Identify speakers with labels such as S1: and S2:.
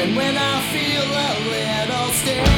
S1: And when I feel a little scared